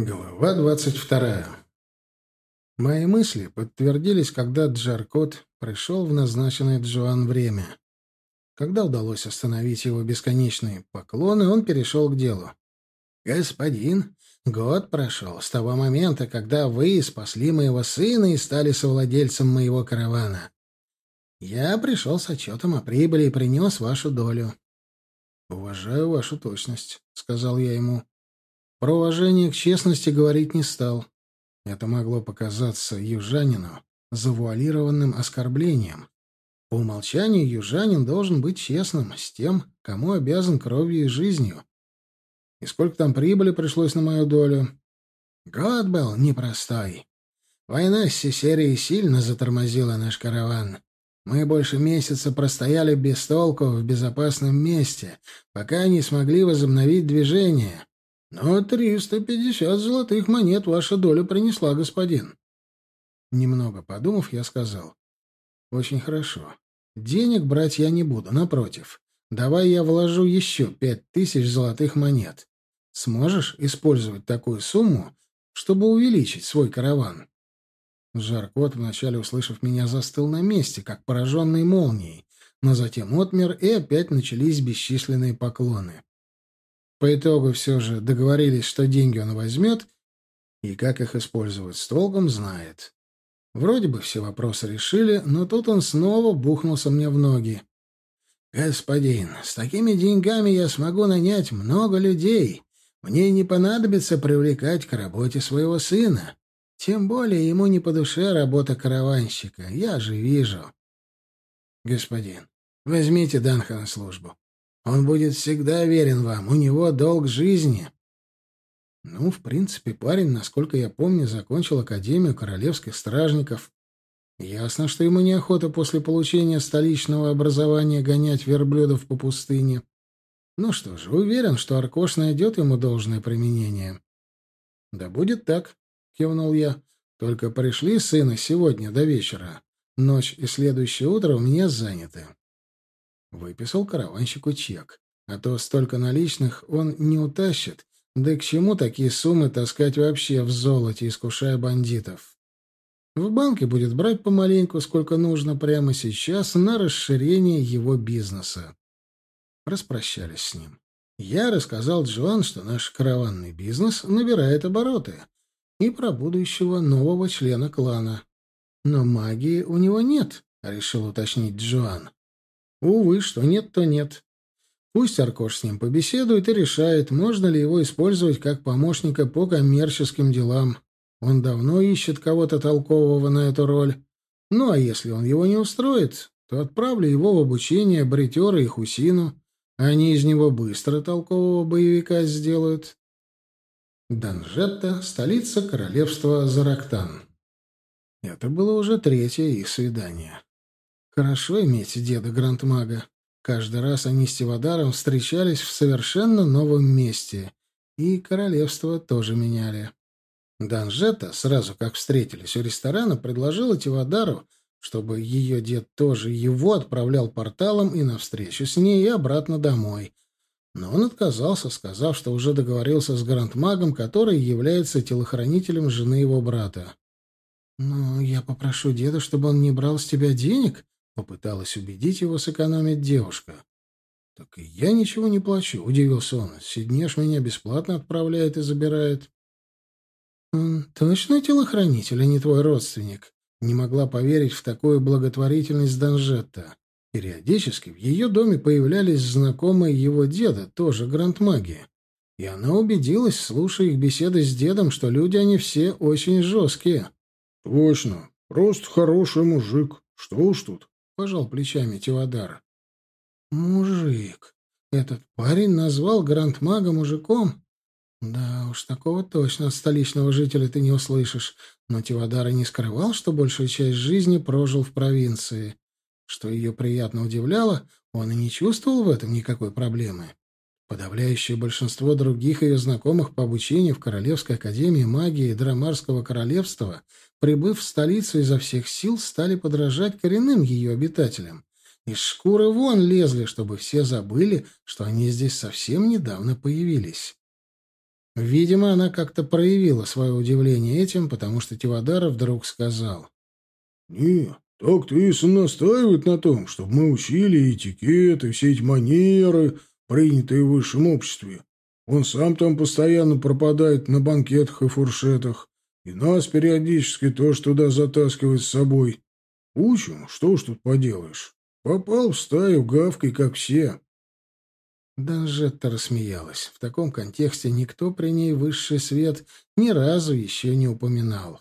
Глава двадцать вторая. Мои мысли подтвердились, когда Джаркот пришел в назначенное Джоан время. Когда удалось остановить его бесконечные поклоны, он перешел к делу. «Господин, год прошел с того момента, когда вы спасли моего сына и стали совладельцем моего каравана. Я пришел с отчетом о прибыли и принес вашу долю». «Уважаю вашу точность», — сказал я ему. Про уважение к честности говорить не стал. Это могло показаться южанину завуалированным оскорблением. По умолчанию южанин должен быть честным с тем, кому обязан кровью и жизнью. И сколько там прибыли пришлось на мою долю? Год был непростой. Война с Сесерией сильно затормозила наш караван. Мы больше месяца простояли без толку в безопасном месте, пока не смогли возобновить движение. Но триста пятьдесят золотых монет ваша доля принесла, господин. Немного подумав, я сказал. Очень хорошо. Денег брать я не буду, напротив. Давай я вложу еще пять тысяч золотых монет. Сможешь использовать такую сумму, чтобы увеличить свой караван? Жаркот, вначале услышав меня, застыл на месте, как пораженный молнией, но затем отмер, и опять начались бесчисленные поклоны. По итогу все же договорились, что деньги он возьмет, и как их использовать с толком, знает. Вроде бы все вопросы решили, но тут он снова бухнулся мне в ноги. «Господин, с такими деньгами я смогу нанять много людей. Мне не понадобится привлекать к работе своего сына. Тем более ему не по душе работа караванщика. Я же вижу». «Господин, возьмите Данха на службу. Он будет всегда верен вам. У него долг жизни. Ну, в принципе, парень, насколько я помню, закончил Академию Королевских Стражников. Ясно, что ему неохота после получения столичного образования гонять верблюдов по пустыне. Ну что же, уверен, что Аркош найдет ему должное применение. — Да будет так, — кивнул я. — Только пришли сына сегодня до вечера. Ночь и следующее утро у меня заняты. Выписал караванщику чек. А то столько наличных он не утащит. Да и к чему такие суммы таскать вообще в золоте, искушая бандитов? В банке будет брать помаленьку, сколько нужно прямо сейчас, на расширение его бизнеса. Распрощались с ним. Я рассказал Джоан, что наш караванный бизнес набирает обороты, и про будущего нового члена клана. Но магии у него нет, решил уточнить Джоан. Увы, что нет, то нет. Пусть Аркош с ним побеседует и решает, можно ли его использовать как помощника по коммерческим делам. Он давно ищет кого-то толкового на эту роль. Ну, а если он его не устроит, то отправлю его в обучение Бритера и Хусину. Они из него быстро толкового боевика сделают. Данжетта — столица королевства Зарактан. Это было уже третье их свидание. Хорошо иметь деда Грандмага. Каждый раз они с Тивадаром встречались в совершенно новом месте, и королевство тоже меняли. Данжета, сразу как встретились у ресторана, предложила Тивадару, чтобы ее дед тоже его отправлял порталом и навстречу с ней, и обратно домой. Но он отказался, сказав, что уже договорился с Грандмагом, который является телохранителем жены его брата. «Ну, я попрошу деда, чтобы он не брал с тебя денег», Попыталась убедить его сэкономить девушка. «Так и я ничего не плачу», — удивился он. «Сиднеш меня бесплатно отправляет и забирает». «Он точно телохранитель, а не твой родственник?» Не могла поверить в такую благотворительность Данжетта. Периодически в ее доме появлялись знакомые его деда, тоже грандмаги. И она убедилась, слушая их беседы с дедом, что люди они все очень жесткие. «Точно. Просто хороший мужик. Что уж тут пожал плечами Тивадар. Мужик. Этот парень назвал Грандмага мужиком? Да уж, такого точно от столичного жителя ты не услышишь. Но Тивадар и не скрывал, что большую часть жизни прожил в провинции. Что ее приятно удивляло, он и не чувствовал в этом никакой проблемы. Подавляющее большинство других ее знакомых по обучению в Королевской академии магии Драмарского королевства, прибыв в столицу изо всех сил, стали подражать коренным ее обитателям. Из шкуры вон лезли, чтобы все забыли, что они здесь совсем недавно появились. Видимо, она как-то проявила свое удивление этим, потому что Тивадаров вдруг сказал. «Не, так Тейсон настаивает на том, чтобы мы учили этикет и все эти манеры, принятые в высшем обществе. Он сам там постоянно пропадает на банкетах и фуршетах, и нас периодически тоже туда затаскивает с собой. Учим, что уж тут поделаешь. Попал в стаю гавкой, как все». Данжетта рассмеялась. В таком контексте никто при ней высший свет ни разу еще не упоминал.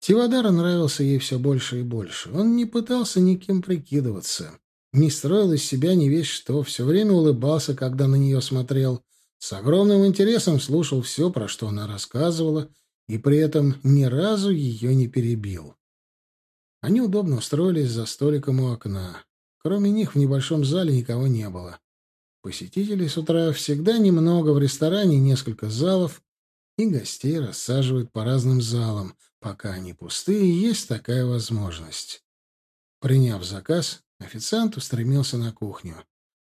Тивадар нравился ей все больше и больше. Он не пытался никем прикидываться, не строил из себя ни весь что, все время улыбался, когда на нее смотрел, с огромным интересом слушал все, про что она рассказывала, и при этом ни разу ее не перебил. Они удобно устроились за столиком у окна. Кроме них в небольшом зале никого не было. Посетителей с утра всегда немного, в ресторане несколько залов, и гостей рассаживают по разным залам, пока они пустые, есть такая возможность. Приняв заказ, официант устремился на кухню.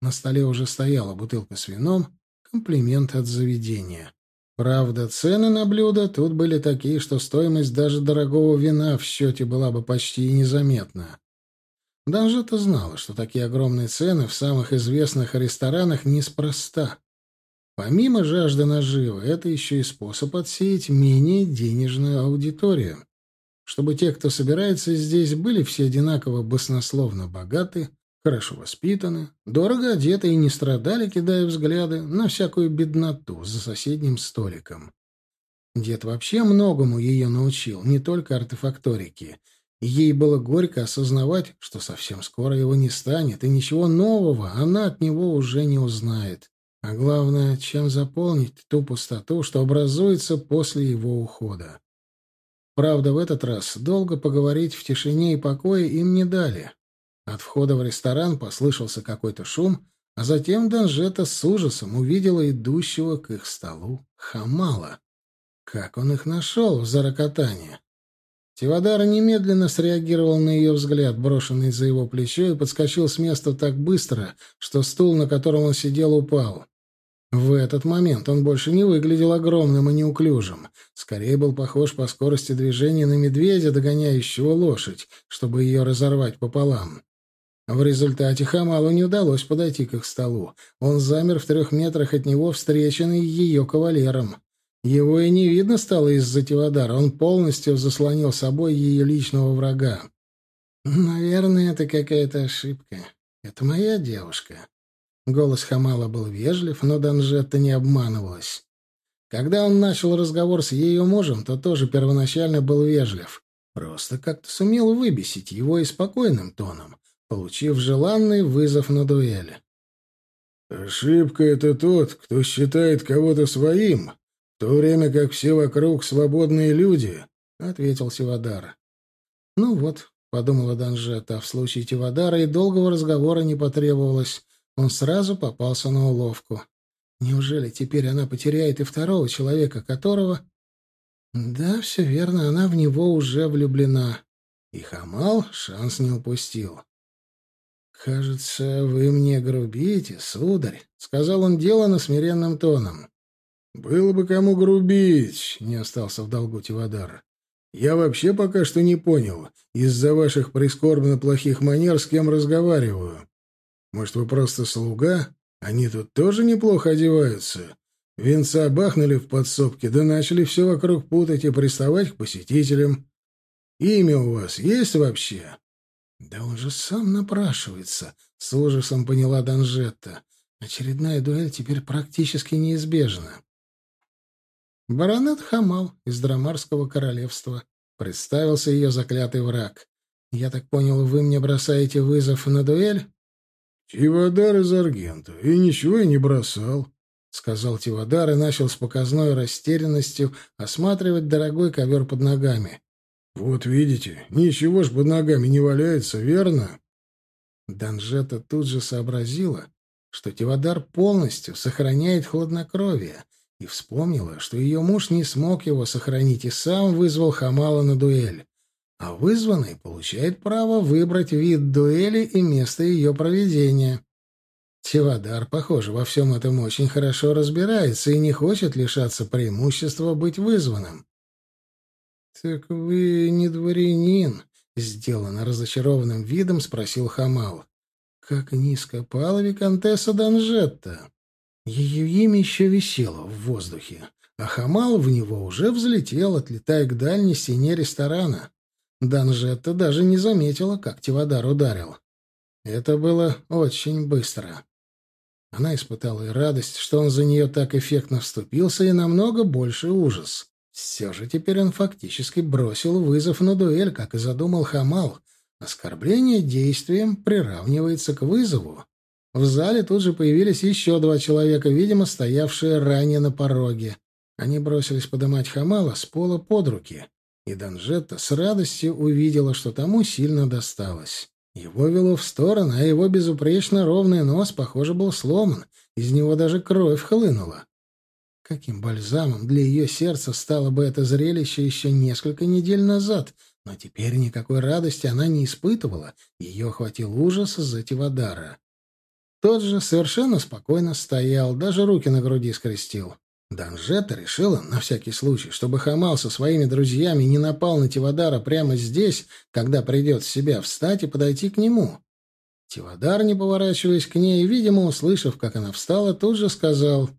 На столе уже стояла бутылка с вином, комплимент от заведения. Правда, цены на блюда тут были такие, что стоимость даже дорогого вина в счете была бы почти незаметна. Данжета знала, что такие огромные цены в самых известных ресторанах неспроста. Помимо жажды наживы, это еще и способ отсеять менее денежную аудиторию. Чтобы те, кто собирается здесь, были все одинаково баснословно богаты, хорошо воспитаны, дорого одеты и не страдали, кидая взгляды на всякую бедноту за соседним столиком. Дед вообще многому ее научил, не только артефакторике — Ей было горько осознавать, что совсем скоро его не станет, и ничего нового она от него уже не узнает. А главное, чем заполнить ту пустоту, что образуется после его ухода. Правда, в этот раз долго поговорить в тишине и покое им не дали. От входа в ресторан послышался какой-то шум, а затем Данжета с ужасом увидела идущего к их столу Хамала. Как он их нашел в Зарокотане? Тивадар немедленно среагировал на ее взгляд, брошенный за его плечо, и подскочил с места так быстро, что стул, на котором он сидел, упал. В этот момент он больше не выглядел огромным и неуклюжим. Скорее был похож по скорости движения на медведя, догоняющего лошадь, чтобы ее разорвать пополам. В результате Хамалу не удалось подойти к их столу. Он замер в трех метрах от него, встреченный ее кавалером. Его и не видно стало из-за Тивадара. Он полностью заслонил собой ее личного врага. «Наверное, это какая-то ошибка. Это моя девушка». Голос Хамала был вежлив, но Данжетта не обманывалась. Когда он начал разговор с ее мужем, то тоже первоначально был вежлив. Просто как-то сумел выбесить его и спокойным тоном, получив желанный вызов на дуэль. «Ошибка — это тот, кто считает кого-то своим, «В то время как все вокруг свободные люди», — ответил Сивадар. «Ну вот», — подумала Данжета, — «в случае Тивадара и долгого разговора не потребовалось. Он сразу попался на уловку. Неужели теперь она потеряет и второго человека, которого...» «Да, все верно, она в него уже влюблена». И Хамал шанс не упустил. «Кажется, вы мне грубите, сударь», — сказал он делано смиренным тоном. «Было бы кому грубить», — не остался в долгу Тивадар. «Я вообще пока что не понял, из-за ваших прискорбно плохих манер с кем разговариваю. Может, вы просто слуга? Они тут тоже неплохо одеваются. Венца бахнули в подсобке, да начали все вокруг путать и приставать к посетителям. Имя у вас есть вообще?» «Да он же сам напрашивается», — с ужасом поняла Данжетта. «Очередная дуэль теперь практически неизбежна». Баронет Хамал из Драмарского королевства. Представился ее заклятый враг. «Я так понял, вы мне бросаете вызов на дуэль?» «Тивадар из Аргента. И ничего я не бросал», — сказал Тивадар и начал с показной растерянностью осматривать дорогой ковер под ногами. «Вот видите, ничего ж под ногами не валяется, верно?» Данжета тут же сообразила, что Тивадар полностью сохраняет хладнокровие — и вспомнила, что ее муж не смог его сохранить и сам вызвал Хамала на дуэль. А вызванный получает право выбрать вид дуэли и место ее проведения. Тивадар, похоже, во всем этом очень хорошо разбирается и не хочет лишаться преимущества быть вызванным. «Так вы не дворянин?» — сделанно разочарованным видом спросил Хамал. «Как низко пала виконтесса Данжетта!» Ее имя еще висело в воздухе, а Хамал в него уже взлетел, отлетая к дальней стене ресторана. Данжетта даже не заметила, как Тивадар ударил. Это было очень быстро. Она испытала и радость, что он за нее так эффектно вступился, и намного больше ужас. Все же теперь он фактически бросил вызов на дуэль, как и задумал Хамал. Оскорбление действием приравнивается к вызову. В зале тут же появились еще два человека, видимо, стоявшие ранее на пороге. Они бросились подымать Хамала с пола под руки, и Данжетта с радостью увидела, что тому сильно досталось. Его вело в сторону, а его безупречно ровный нос, похоже, был сломан, из него даже кровь хлынула. Каким бальзамом для ее сердца стало бы это зрелище еще несколько недель назад, но теперь никакой радости она не испытывала, ее охватил ужас из-за Тивадара. Тот же совершенно спокойно стоял, даже руки на груди скрестил. Данжета решила, на всякий случай, чтобы Хамал со своими друзьями не напал на Тивадара прямо здесь, когда придет в себя, встать и подойти к нему. Тивадар, не поворачиваясь к ней, видимо, услышав, как она встала, тут же сказал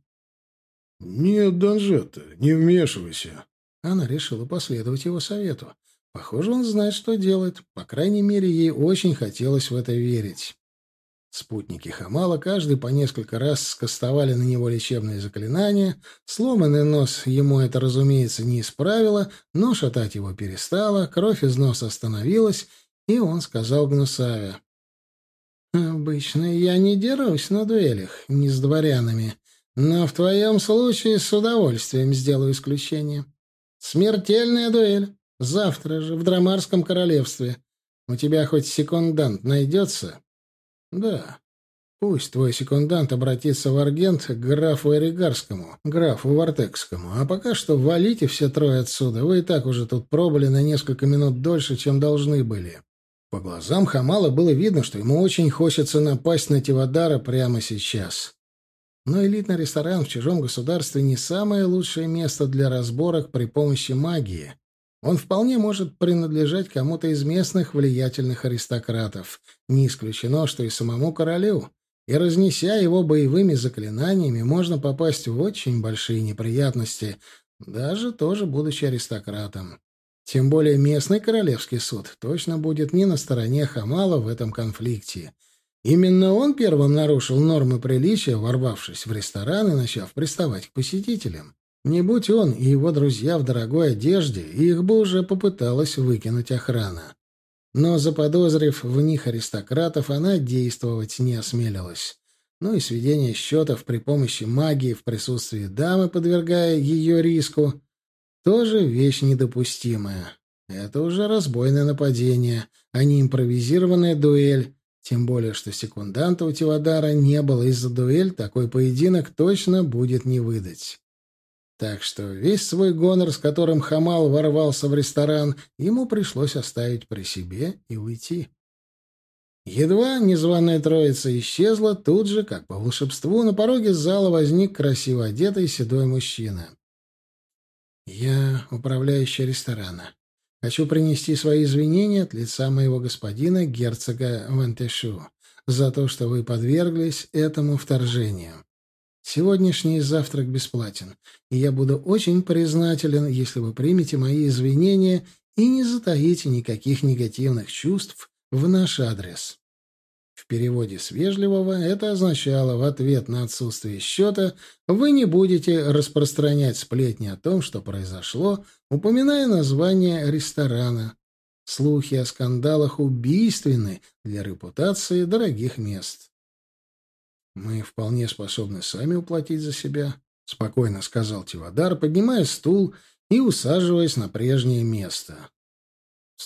«Нет, Данжета, не вмешивайся». Она решила последовать его совету. Похоже, он знает, что делает. По крайней мере, ей очень хотелось в это верить. Спутники Хамала каждый по несколько раз скостовали на него лечебные заклинания. Сломанный нос ему это, разумеется, не исправило, но шатать его перестало, кровь из носа остановилась, и он сказал Гнусаве. «Обычно я не дерусь на дуэлях, не с дворянами, но в твоем случае с удовольствием сделаю исключение. Смертельная дуэль. Завтра же в Драмарском королевстве. У тебя хоть секундант найдется?» «Да. Пусть твой секундант обратится в Аргент к графу Эригарскому, графу Вартекскому. А пока что валите все трое отсюда. Вы и так уже тут пробыли на несколько минут дольше, чем должны были». По глазам Хамала было видно, что ему очень хочется напасть на Тивадара прямо сейчас. Но элитный ресторан в чужом государстве не самое лучшее место для разборок при помощи магии. Он вполне может принадлежать кому-то из местных влиятельных аристократов. Не исключено, что и самому королю. И разнеся его боевыми заклинаниями, можно попасть в очень большие неприятности, даже тоже будучи аристократом. Тем более местный королевский суд точно будет не на стороне Хамала в этом конфликте. Именно он первым нарушил нормы приличия, ворвавшись в ресторан и начав приставать к посетителям. Не будь он и его друзья в дорогой одежде, их бы уже попыталась выкинуть охрана. Но, заподозрив в них аристократов, она действовать не осмелилась. Ну и сведение счетов при помощи магии в присутствии дамы, подвергая ее риску, тоже вещь недопустимая. Это уже разбойное нападение, а не импровизированная дуэль, тем более, что секунданта у Тивадара не было из-за дуэль, такой поединок точно будет не выдать. Так что весь свой гонор, с которым Хамал ворвался в ресторан, ему пришлось оставить при себе и уйти. Едва незваная троица исчезла, тут же, как по волшебству, на пороге зала возник красиво одетый седой мужчина. «Я управляющий ресторана. Хочу принести свои извинения от лица моего господина, герцога Вантешу, за то, что вы подверглись этому вторжению. Сегодняшний завтрак бесплатен, и я буду очень признателен, если вы примете мои извинения и не затаите никаких негативных чувств в наш адрес. В переводе с вежливого это означало в ответ на отсутствие счета вы не будете распространять сплетни о том, что произошло, упоминая название ресторана. Слухи о скандалах убийственны для репутации дорогих мест. «Мы вполне способны сами уплатить за себя», — спокойно сказал Тивадар, поднимая стул и усаживаясь на прежнее место. «В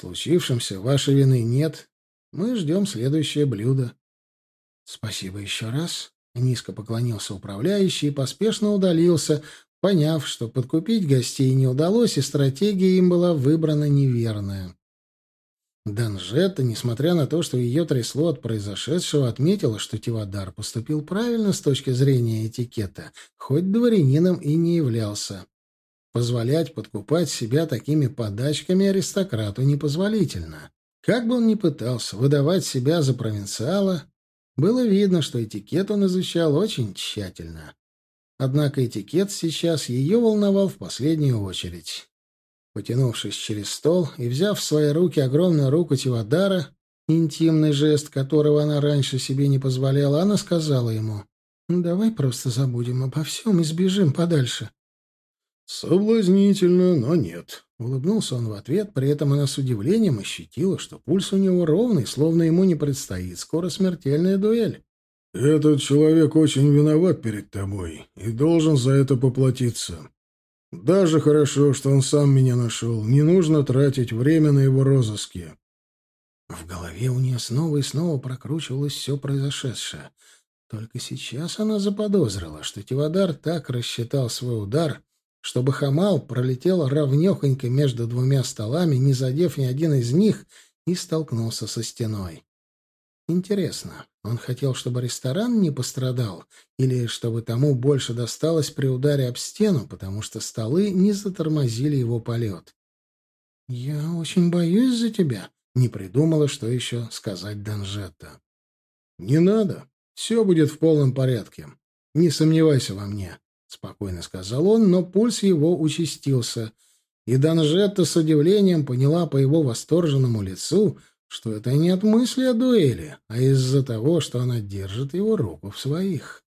вашей вины нет, мы ждем следующее блюдо. — Спасибо еще раз. Низко поклонился управляющий и поспешно удалился, поняв, что подкупить гостей не удалось, и стратегия им была выбрана неверная. Данжетта, несмотря на то, что ее трясло от произошедшего, отметила, что Тивадар поступил правильно с точки зрения этикета, хоть дворянином и не являлся. Позволять подкупать себя такими подачками аристократу непозволительно. Как бы он ни пытался выдавать себя за провинциала, было видно, что этикет он изучал очень тщательно. Однако этикет сейчас ее волновал в последнюю очередь. Потянувшись через стол и взяв в свои руки огромную руку Тивадара, интимный жест, которого она раньше себе не позволяла, она сказала ему, «Давай просто забудем обо всем и сбежим подальше». «Соблазнительно, но нет», — улыбнулся он в ответ, при этом она с удивлением ощутила, что пульс у него ровный, словно ему не предстоит скоро смертельная дуэль. «Этот человек очень виноват перед тобой и должен за это поплатиться. Даже хорошо, что он сам меня нашел. Не нужно тратить время на его розыски. В голове у нее снова и снова прокручивалось все произошедшее. Только сейчас она заподозрила, что Тивадар так рассчитал свой удар, чтобы Хамал пролетел ровнёхонько между двумя столами, не задев ни один из них, и столкнулся со стеной. Интересно, он хотел, чтобы ресторан не пострадал, или чтобы тому больше досталось при ударе об стену, потому что столы не затормозили его полет? «Я очень боюсь за тебя», — не придумала, что еще сказать Данжетта. «Не надо. Все будет в полном порядке. Не сомневайся во мне», — спокойно сказал он, но пульс его участился, и Данжетта с удивлением поняла по его восторженному лицу — что это не от мысли о дуэли, а из-за того, что она держит его руку в своих.